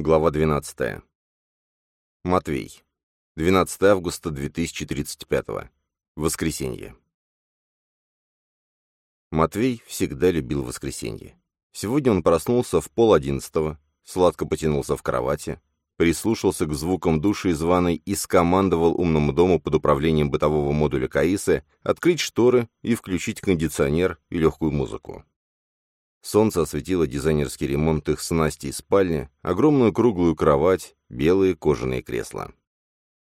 Глава 12. Матвей. 12 августа 2035. Воскресенье. Матвей всегда любил воскресенье. Сегодня он проснулся в пол одиннадцатого, сладко потянулся в кровати, прислушался к звукам души из ванной и скомандовал умному дому под управлением бытового модуля КАИСы открыть шторы и включить кондиционер и легкую музыку. Солнце осветило дизайнерский ремонт их снасти и спальни, огромную круглую кровать, белые кожаные кресла.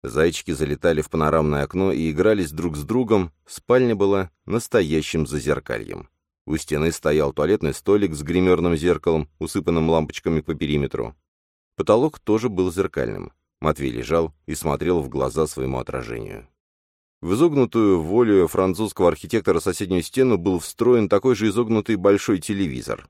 Зайчики залетали в панорамное окно и игрались друг с другом, спальня была настоящим зазеркальем. У стены стоял туалетный столик с гримерным зеркалом, усыпанным лампочками по периметру. Потолок тоже был зеркальным. Матвей лежал и смотрел в глаза своему отражению. В изогнутую волю французского архитектора соседнюю стену был встроен такой же изогнутый большой телевизор.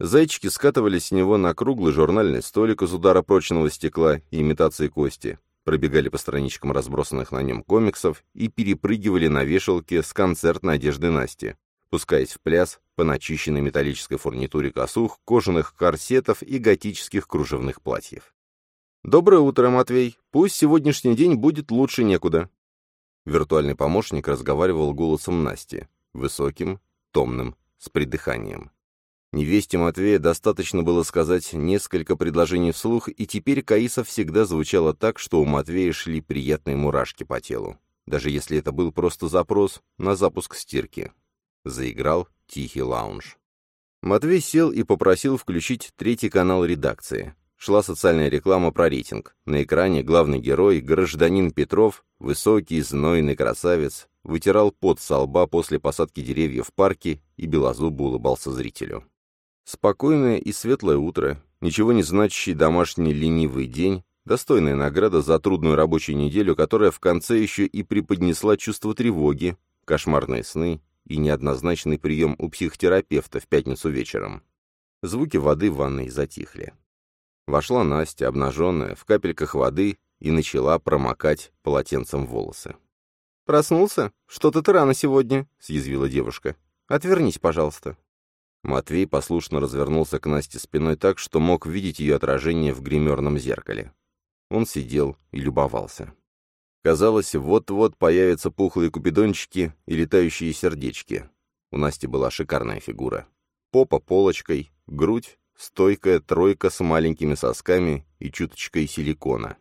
Зайчики скатывались с него на круглый журнальный столик из удара прочного стекла и имитации кости, пробегали по страничкам разбросанных на нем комиксов и перепрыгивали на вешалке с концертной одежды Насти, пускаясь в пляс по начищенной металлической фурнитуре косух, кожаных корсетов и готических кружевных платьев. «Доброе утро, Матвей. Пусть сегодняшний день будет лучше некуда». Виртуальный помощник разговаривал голосом Насти, высоким, томным, с придыханием. Невесте Матвея достаточно было сказать несколько предложений вслух, и теперь Каиса всегда звучала так, что у Матвея шли приятные мурашки по телу, даже если это был просто запрос на запуск стирки. Заиграл тихий лаунж. Матвей сел и попросил включить третий канал редакции. Шла социальная реклама про рейтинг. На экране главный герой, гражданин Петров, высокий, знойный красавец, вытирал пот со лба после посадки деревьев в парке и белозубо улыбался зрителю. Спокойное и светлое утро, ничего не значащий домашний ленивый день, достойная награда за трудную рабочую неделю, которая в конце еще и преподнесла чувство тревоги, кошмарные сны и неоднозначный прием у психотерапевта в пятницу вечером. Звуки воды в ванной затихли. Вошла Настя, обнаженная, в капельках воды, и начала промокать полотенцем волосы. «Проснулся? Что-то ты рано сегодня», — съязвила девушка. «Отвернись, пожалуйста». Матвей послушно развернулся к Насте спиной так, что мог видеть ее отражение в гримерном зеркале. Он сидел и любовался. Казалось, вот-вот появятся пухлые купидончики и летающие сердечки. У Насти была шикарная фигура. Попа полочкой, грудь, стойкая тройка с маленькими сосками и чуточкой силикона.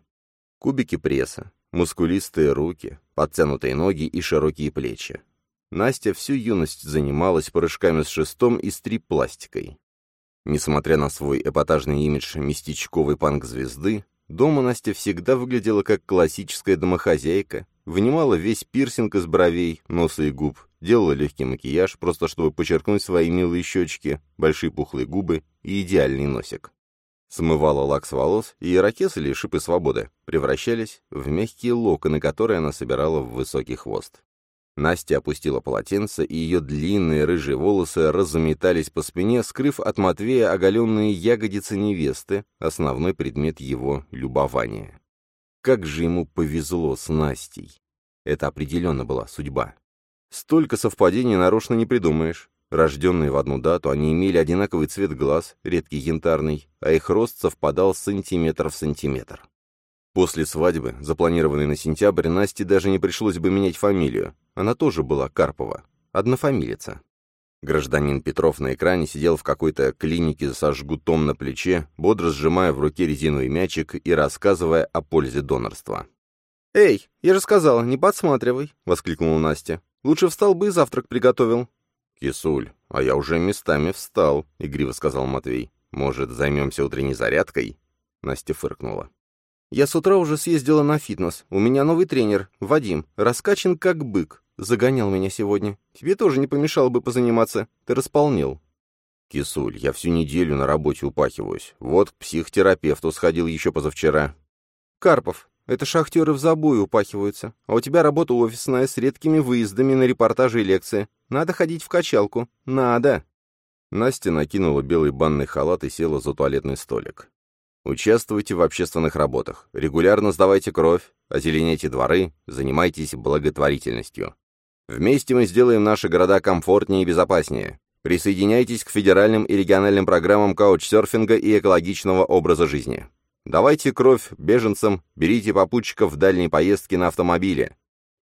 Кубики пресса, мускулистые руки, подтянутые ноги и широкие плечи. Настя всю юность занималась прыжками с шестом и стрип-пластикой. Несмотря на свой эпатажный имидж местечковой панк-звезды, Дома Настя всегда выглядела как классическая домохозяйка, вынимала весь пирсинг из бровей, носа и губ, делала легкий макияж, просто чтобы подчеркнуть свои милые щечки, большие пухлые губы и идеальный носик. Смывала лак с волос, и ирокез или шипы свободы превращались в мягкие локоны, которые она собирала в высокий хвост. Настя опустила полотенце, и ее длинные рыжие волосы разметались по спине, скрыв от Матвея оголенные ягодицы невесты, основной предмет его любования. Как же ему повезло с Настей! Это определенно была судьба. Столько совпадений нарочно не придумаешь. Рожденные в одну дату, они имели одинаковый цвет глаз, редкий янтарный, а их рост совпадал сантиметр в сантиметр. После свадьбы, запланированной на сентябрь, Насте даже не пришлось бы менять фамилию. Она тоже была Карпова, однофамилица. Гражданин Петров на экране сидел в какой-то клинике со жгутом на плече, бодро сжимая в руке резиновый мячик и рассказывая о пользе донорства. «Эй, я же сказала, не подсматривай!» — воскликнула Настя. «Лучше встал бы и завтрак приготовил». «Кисуль, а я уже местами встал», — игриво сказал Матвей. «Может, займемся утренней зарядкой?» Настя фыркнула. «Я с утра уже съездила на фитнес. У меня новый тренер, Вадим, раскачан как бык. Загонял меня сегодня. Тебе тоже не помешало бы позаниматься. Ты располнел». «Кисуль, я всю неделю на работе упахиваюсь. Вот к психотерапевту сходил еще позавчера». «Карпов, это шахтеры в забой упахиваются. А у тебя работа офисная с редкими выездами на репортажи и лекции. Надо ходить в качалку. Надо!» Настя накинула белый банный халат и села за туалетный столик. Участвуйте в общественных работах, регулярно сдавайте кровь, озеленяйте дворы, занимайтесь благотворительностью. Вместе мы сделаем наши города комфортнее и безопаснее. Присоединяйтесь к федеральным и региональным программам каучсерфинга и экологичного образа жизни. Давайте кровь беженцам, берите попутчиков в дальние поездки на автомобиле.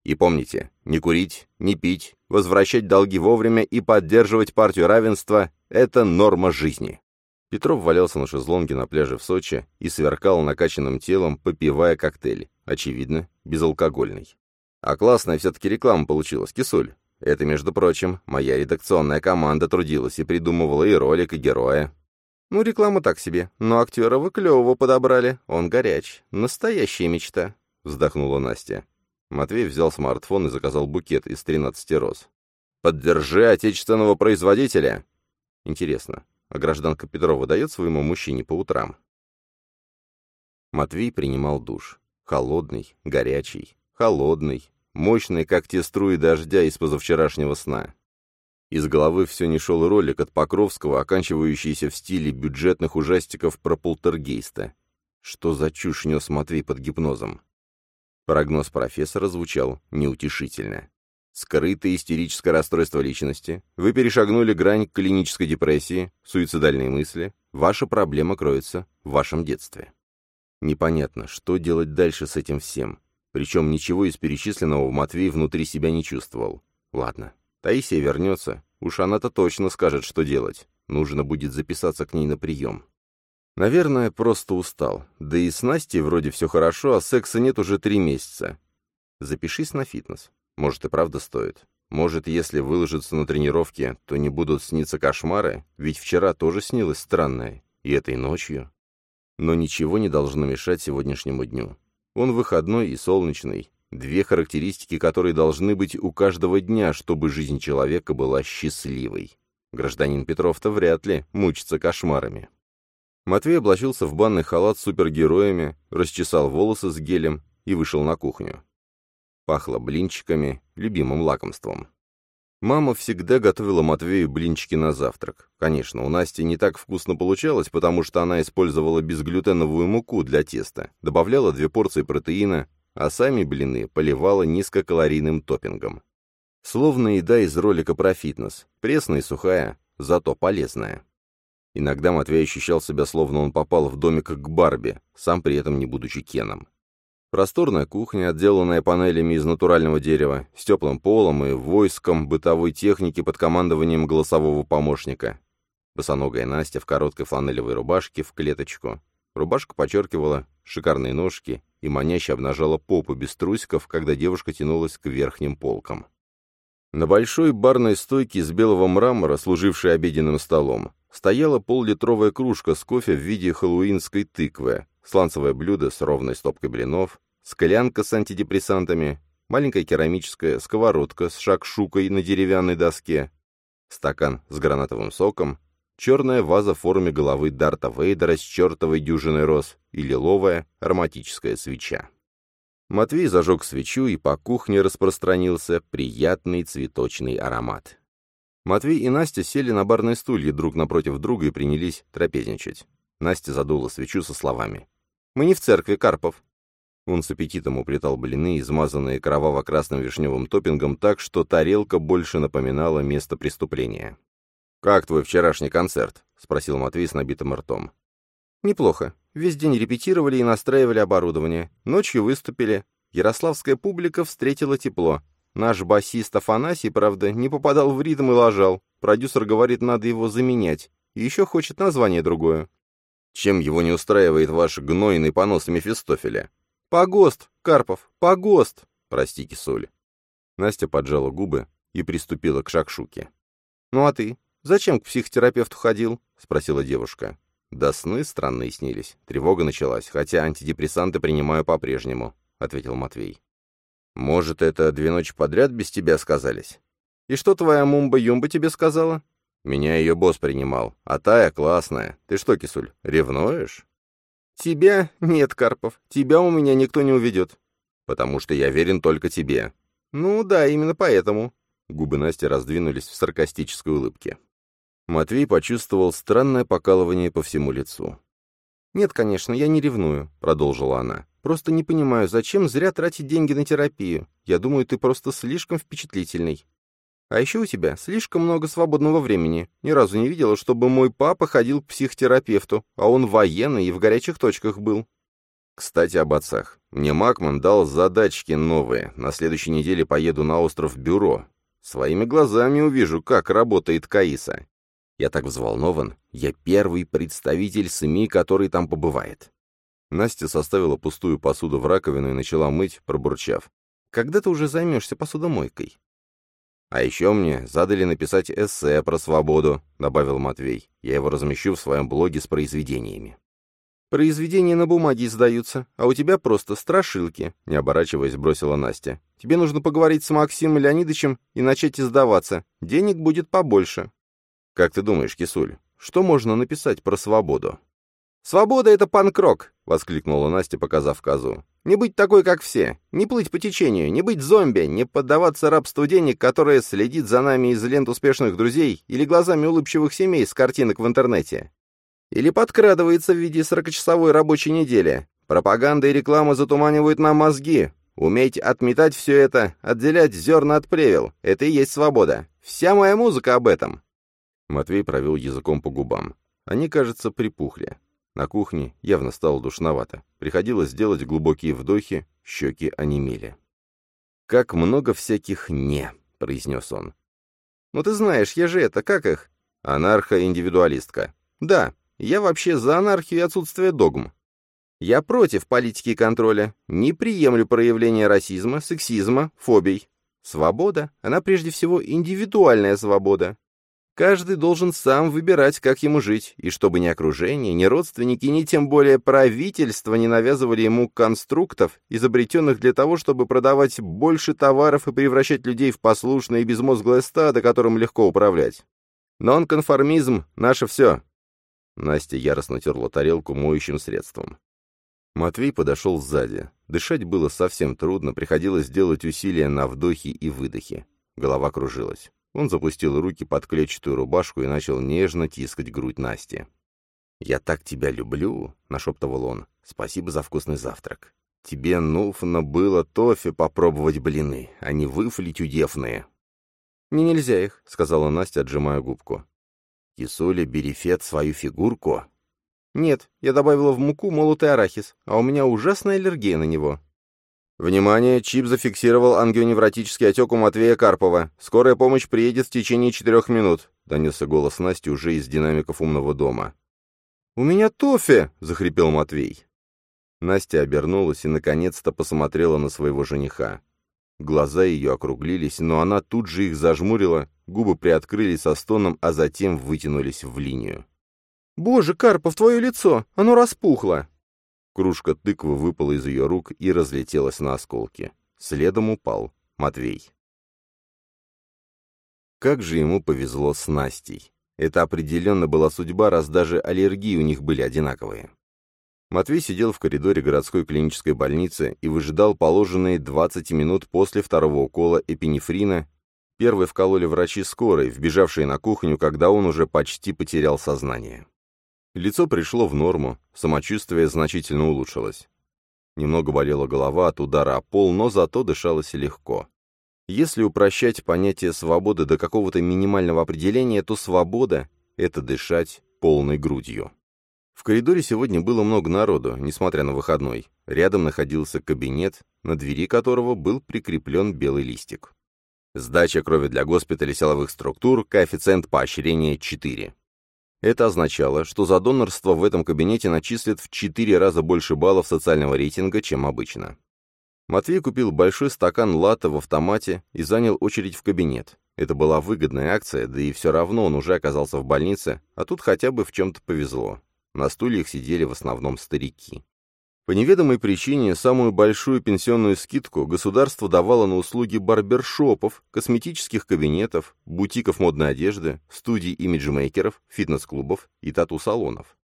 И помните, не курить, не пить, возвращать долги вовремя и поддерживать партию равенства – это норма жизни. Петров валялся на шезлонге на пляже в Сочи и сверкал накачанным телом, попивая коктейль, очевидно, безалкогольный. А классная все-таки реклама получилась, кисуль. Это, между прочим, моя редакционная команда трудилась и придумывала и ролик, и героя. Ну, реклама так себе, но актера вы клевого подобрали, он горяч, настоящая мечта, вздохнула Настя. Матвей взял смартфон и заказал букет из 13 роз. «Поддержи отечественного производителя!» Интересно, а гражданка Петрова дает своему мужчине по утрам? Матвей принимал душ. Холодный, горячий, холодный, мощный, как те струи дождя из позавчерашнего сна. Из головы все не шел ролик от Покровского, оканчивающийся в стиле бюджетных ужастиков про полтергейста. Что за чушь нес Матвей под гипнозом? Прогноз профессора звучал неутешительно. Скрытое истерическое расстройство личности, вы перешагнули грань клинической депрессии, суицидальные мысли, ваша проблема кроется в вашем детстве. Непонятно, что делать дальше с этим всем. Причем ничего из перечисленного Матвей внутри себя не чувствовал. Ладно, Таисия вернется, уж она-то точно скажет, что делать. Нужно будет записаться к ней на прием. Наверное, просто устал. Да и с Настей вроде все хорошо, а секса нет уже три месяца. Запишись на фитнес. Может, и правда стоит. Может, если выложиться на тренировке, то не будут сниться кошмары, ведь вчера тоже снилось странное, и этой ночью. Но ничего не должно мешать сегодняшнему дню. Он выходной и солнечный, две характеристики, которые должны быть у каждого дня, чтобы жизнь человека была счастливой. Гражданин Петров-то вряд ли мучится кошмарами. Матвей облачился в банный халат с супергероями, расчесал волосы с гелем и вышел на кухню. Пахло блинчиками, любимым лакомством. Мама всегда готовила Матвею блинчики на завтрак. Конечно, у Насти не так вкусно получалось, потому что она использовала безглютеновую муку для теста, добавляла две порции протеина, а сами блины поливала низкокалорийным топпингом. Словно еда из ролика про фитнес, пресная и сухая, зато полезная. Иногда Матвей ощущал себя, словно он попал в домик к Барби, сам при этом не будучи Кеном. Просторная кухня, отделанная панелями из натурального дерева, с теплым полом и войском бытовой техники под командованием голосового помощника. Босоногая Настя в короткой фланелевой рубашке в клеточку. Рубашка подчеркивала шикарные ножки и маняще обнажала попу без трусиков, когда девушка тянулась к верхним полкам. На большой барной стойке из белого мрамора, служившей обеденным столом, стояла поллитровая кружка с кофе в виде хэллоуинской тыквы, сланцевое блюдо с ровной стопкой блинов, склянка с антидепрессантами, маленькая керамическая сковородка с шакшукой на деревянной доске, стакан с гранатовым соком, черная ваза в форме головы Дарта Вейдера с чертовой дюжиной роз и лиловая ароматическая свеча. Матвей зажег свечу, и по кухне распространился приятный цветочный аромат. Матвей и Настя сели на барные стулья друг напротив друга и принялись трапезничать. Настя задула свечу со словами. «Мы не в церкви, Карпов». Он с аппетитом уплетал блины, измазанные кроваво-красным вишневым топпингом так, что тарелка больше напоминала место преступления. «Как твой вчерашний концерт?» — спросил Матвей с набитым ртом. «Неплохо. Весь день репетировали и настраивали оборудование. Ночью выступили. Ярославская публика встретила тепло. Наш басист Афанасий, правда, не попадал в ритм и лажал. Продюсер говорит, надо его заменять. И еще хочет название другое. Чем его не устраивает ваш гнойный понос Мефистофеля? Погост, Карпов, погост! Прости, кисоль. Настя поджала губы и приступила к шакшуке. «Ну а ты? Зачем к психотерапевту ходил?» — спросила девушка. «Да сны странные снились. Тревога началась, хотя антидепрессанты принимаю по-прежнему», — ответил Матвей. «Может, это две ночи подряд без тебя сказались?» «И что твоя мумба-юмба тебе сказала?» «Меня ее босс принимал. А тая классная. Ты что, кисуль, ревнуешь?» «Тебя? Нет, Карпов. Тебя у меня никто не уведет». «Потому что я верен только тебе». «Ну да, именно поэтому». Губы Насти раздвинулись в саркастической улыбке. Матвей почувствовал странное покалывание по всему лицу. «Нет, конечно, я не ревную», — продолжила она. Просто не понимаю, зачем зря тратить деньги на терапию? Я думаю, ты просто слишком впечатлительный. А еще у тебя слишком много свободного времени. Ни разу не видела, чтобы мой папа ходил к психотерапевту, а он военный и в горячих точках был. Кстати, об отцах. Мне Макман дал задачки новые. На следующей неделе поеду на остров Бюро. Своими глазами увижу, как работает Каиса. Я так взволнован. Я первый представитель СМИ, который там побывает. Настя составила пустую посуду в раковину и начала мыть, пробурчав. «Когда ты уже займешься посудомойкой?» «А еще мне задали написать эссе про свободу», — добавил Матвей. «Я его размещу в своем блоге с произведениями». «Произведения на бумаге издаются, а у тебя просто страшилки», — не оборачиваясь, бросила Настя. «Тебе нужно поговорить с Максимом Леонидовичем и начать издаваться. Денег будет побольше». «Как ты думаешь, Кисуль, что можно написать про свободу?» «Свобода — это панкрок!» — воскликнула Настя, показав козу. «Не быть такой, как все, не плыть по течению, не быть зомби, не поддаваться рабству денег, которое следит за нами из лент успешных друзей или глазами улыбчивых семей с картинок в интернете. Или подкрадывается в виде сорокачасовой рабочей недели. Пропаганда и реклама затуманивают нам мозги. Уметь отметать все это, отделять зерна от плевел — это и есть свобода. Вся моя музыка об этом». Матвей провел языком по губам. Они, кажется, припухли. На кухне явно стало душновато. Приходилось делать глубокие вдохи, щеки онемели. «Как много всяких «не», — произнес он. «Ну ты знаешь, я же это, как их?» «Анархо-индивидуалистка». «Да, я вообще за анархию и отсутствие догм. Я против политики и контроля, не приемлю проявления расизма, сексизма, фобий. Свобода, она прежде всего индивидуальная свобода. Каждый должен сам выбирать, как ему жить, и чтобы ни окружение, ни родственники, ни тем более правительство не навязывали ему конструктов, изобретенных для того, чтобы продавать больше товаров и превращать людей в послушное и безмозглое стадо, которым легко управлять. Нонконформизм — наше все. Настя яростно терла тарелку моющим средством. Матвей подошел сзади. Дышать было совсем трудно, приходилось делать усилия на вдохе и выдохе. Голова кружилась. Он запустил руки под клетчатую рубашку и начал нежно тискать грудь Насти. «Я так тебя люблю», — нашептывал он. «Спасибо за вкусный завтрак. Тебе нужно было тофе попробовать блины, а не выфли тюдефные». «Мне нельзя их», — сказала Настя, отжимая губку. «Кисуля, бери фет свою фигурку». «Нет, я добавила в муку молотый арахис, а у меня ужасная аллергия на него». «Внимание! Чип зафиксировал ангионевротический отек у Матвея Карпова. Скорая помощь приедет в течение четырех минут», — донесся голос Насти уже из динамиков умного дома. «У меня тофе!» — захрипел Матвей. Настя обернулась и, наконец-то, посмотрела на своего жениха. Глаза ее округлились, но она тут же их зажмурила, губы приоткрылись со стоном, а затем вытянулись в линию. «Боже, Карпов, твое лицо! Оно распухло!» Кружка тыквы выпала из ее рук и разлетелась на осколки. Следом упал Матвей. Как же ему повезло с Настей. Это определенно была судьба, раз даже аллергии у них были одинаковые. Матвей сидел в коридоре городской клинической больницы и выжидал положенные 20 минут после второго укола эпинефрина. Первый вкололи врачи скорой, вбежавшие на кухню, когда он уже почти потерял сознание. Лицо пришло в норму, самочувствие значительно улучшилось. Немного болела голова от удара о пол, но зато дышалось легко. Если упрощать понятие свободы до какого-то минимального определения, то свобода — это дышать полной грудью. В коридоре сегодня было много народу, несмотря на выходной. Рядом находился кабинет, на двери которого был прикреплен белый листик. Сдача крови для госпиталя силовых структур, коэффициент поощрения 4. Это означало, что за донорство в этом кабинете начислят в 4 раза больше баллов социального рейтинга, чем обычно. Матвей купил большой стакан латте в автомате и занял очередь в кабинет. Это была выгодная акция, да и все равно он уже оказался в больнице, а тут хотя бы в чем-то повезло. На стульях сидели в основном старики. По неведомой причине самую большую пенсионную скидку государство давало на услуги барбершопов, косметических кабинетов, бутиков модной одежды, студий имиджмейкеров, фитнес-клубов и тату-салонов.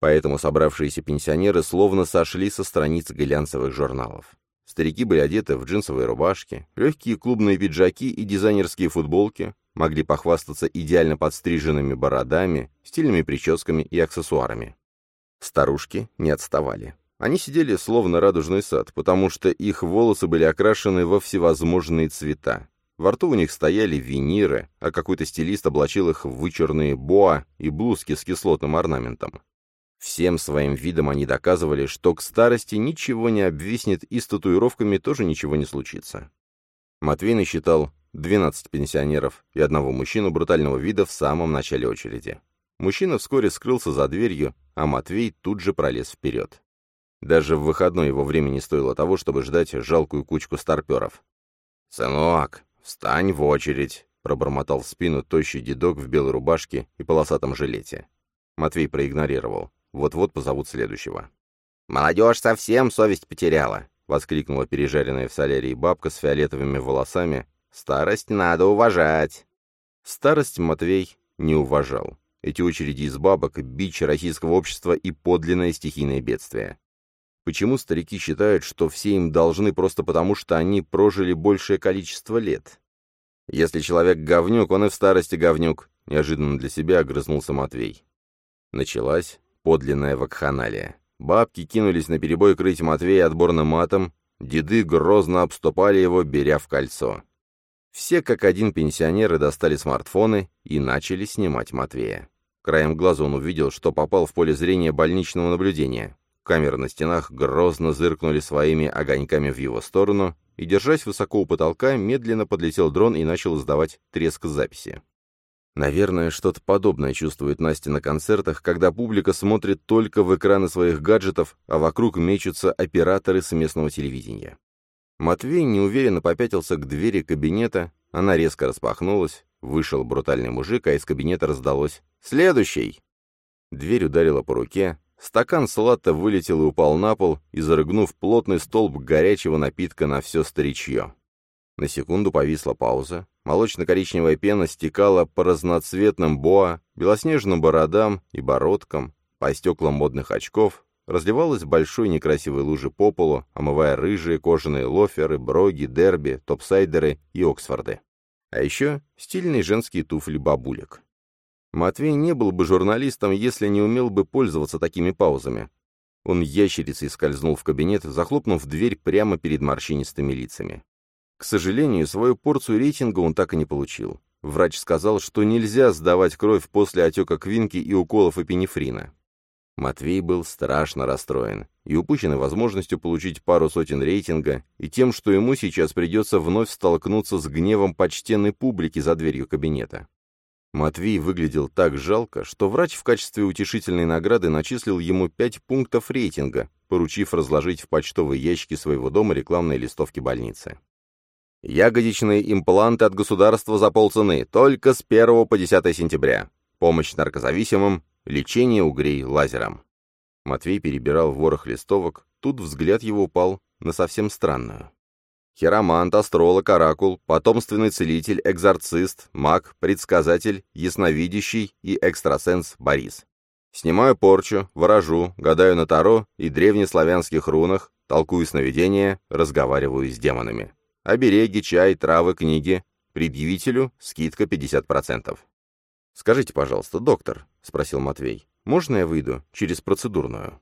Поэтому собравшиеся пенсионеры словно сошли со страниц глянцевых журналов. Старики были одеты в джинсовые рубашки, легкие клубные пиджаки и дизайнерские футболки, могли похвастаться идеально подстриженными бородами, стильными прическами и аксессуарами. Старушки не отставали. Они сидели словно радужный сад, потому что их волосы были окрашены во всевозможные цвета. Во рту у них стояли виниры, а какой-то стилист облачил их в вычурные боа и блузки с кислотным орнаментом. Всем своим видом они доказывали, что к старости ничего не обвиснет и с татуировками тоже ничего не случится. Матвей насчитал 12 пенсионеров и одного мужчину брутального вида в самом начале очереди. Мужчина вскоре скрылся за дверью, а Матвей тут же пролез вперед. Даже в выходной его времени стоило того, чтобы ждать жалкую кучку старперов. «Сынок, встань в очередь», — пробормотал в спину тощий дедок в белой рубашке и полосатом жилете. Матвей проигнорировал. Вот-вот позовут следующего. «Молодежь совсем совесть потеряла!» — воскликнула пережаренная в солярии бабка с фиолетовыми волосами. «Старость надо уважать!» Старость Матвей не уважал. Эти очереди из бабок — бич российского общества и подлинное стихийное бедствие. Почему старики считают, что все им должны просто потому, что они прожили большее количество лет? Если человек говнюк, он и в старости говнюк, неожиданно для себя огрызнулся Матвей. Началась подлинная вакханалия. Бабки кинулись на перебой крыть Матвея отборным матом, деды грозно обступали его, беря в кольцо. Все как один пенсионеры достали смартфоны и начали снимать Матвея. Краем глаза он увидел, что попал в поле зрения больничного наблюдения. Камеры на стенах грозно зыркнули своими огоньками в его сторону, и, держась высоко у потолка, медленно подлетел дрон и начал издавать треск записи. Наверное, что-то подобное чувствует Настя на концертах, когда публика смотрит только в экраны своих гаджетов, а вокруг мечутся операторы с местного телевидения. Матвей неуверенно попятился к двери кабинета, она резко распахнулась, вышел брутальный мужик, а из кабинета раздалось «Следующий!». Дверь ударила по руке, стакан салата вылетел и упал на пол, изрыгнув плотный столб горячего напитка на все старичье. На секунду повисла пауза, Молочно-коричневая пена стекала по разноцветным боа, белоснежным бородам и бородкам, по стеклам модных очков, разливалась большой некрасивой лужи по полу, омывая рыжие кожаные лоферы, броги, дерби, топсайдеры и оксфорды. А еще стильные женские туфли бабулек. Матвей не был бы журналистом, если не умел бы пользоваться такими паузами. Он ящерицей скользнул в кабинет, захлопнув дверь прямо перед морщинистыми лицами. К сожалению, свою порцию рейтинга он так и не получил. Врач сказал, что нельзя сдавать кровь после отека квинки и уколов эпинефрина. Матвей был страшно расстроен и упущенной возможностью получить пару сотен рейтинга, и тем, что ему сейчас придется вновь столкнуться с гневом почтенной публики за дверью кабинета. Матвей выглядел так жалко, что врач в качестве утешительной награды начислил ему пять пунктов рейтинга, поручив разложить в почтовые ящики своего дома рекламные листовки больницы. Ягодичные импланты от государства за полцены, только с 1 по 10 сентября. Помощь наркозависимым, лечение угрей лазером. Матвей перебирал ворох листовок, тут взгляд его упал на совсем странную. Хиромант, астролог, оракул, потомственный целитель, экзорцист, маг, предсказатель, ясновидящий и экстрасенс Борис. Снимаю порчу, ворожу, гадаю на таро и древнеславянских рунах, толкую сновидения, разговариваю с демонами. Обереги, чай, травы, книги. Предъявителю скидка 50%. «Скажите, пожалуйста, доктор», — спросил Матвей, — «можно я выйду через процедурную?»